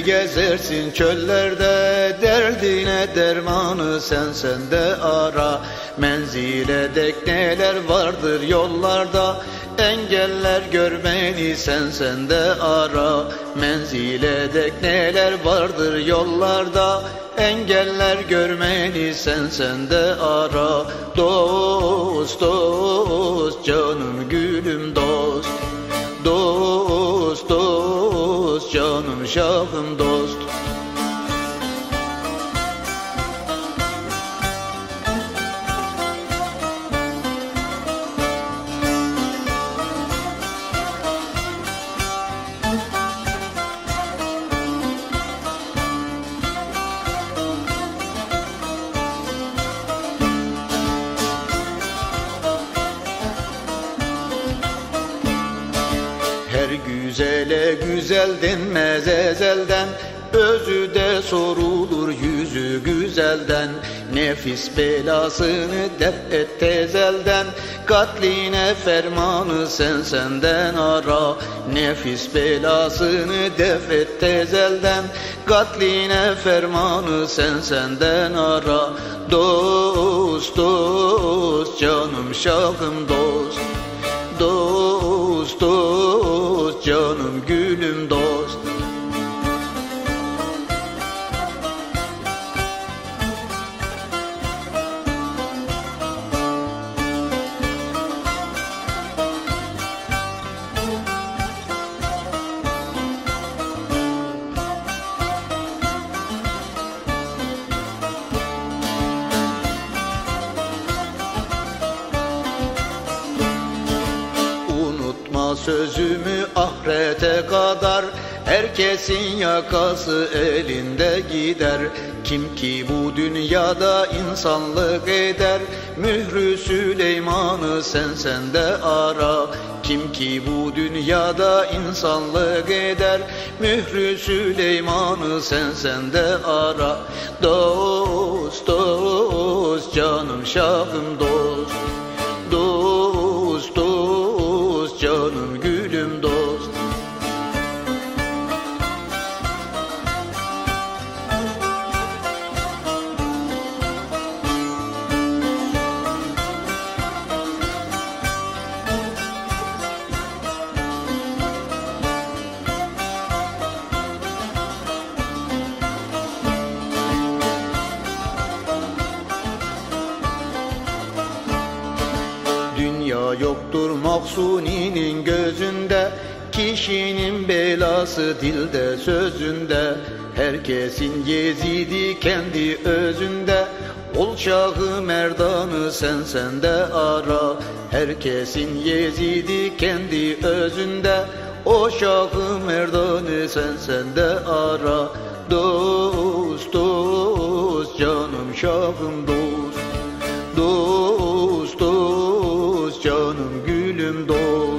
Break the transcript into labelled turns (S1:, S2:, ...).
S1: gezersin çöllerde Derdine dermanı sen sende ara. Menzile dek neler vardır yollarda Engeller görmeni sen sende ara. Menzile dek neler vardır yollarda Engeller görmeni sen sende ara. Dost dost canım gülüm dost. Dost dost canım şahım dost güzele güzel denmez ezelden. Özü de sorulur yüzü güzelden. Nefis belasını def et tezelden. Katline fermanı sen senden ara. Nefis belasını def et tezelden. Katline fermanı sen senden ara. Dost dost canım şahım dost. Dost dost canım gülüm sözümü ahirete kadar Herkesin yakası elinde gider. Kim ki bu dünyada insanlık eder Mührü Süleyman'ı sen sende ara. Kim ki bu dünyada insanlık eder Mührü Süleyman'ı sen sende ara. Dost dost canım şahım dost Dünya yoktur Maksuni'nin gözünde. Kişinin belası dilde sözünde. Herkesin yezidi kendi özünde. Ol şahı merdanı sen sende ara. Herkesin yezidi kendi özünde. O şahı merdanı sen sende ara. Dost dost canım şahım dost canım gülüm doğ